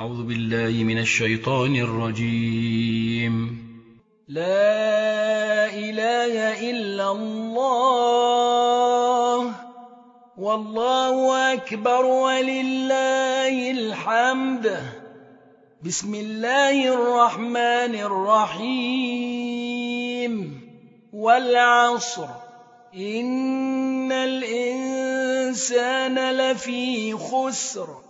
أعوذ بالله من الشيطان الرجيم. لا إله إلا الله والله أكبر ولله الحمد. بسم الله الرحمن الرحيم. والعصر. إن الإنسان لفي خسر.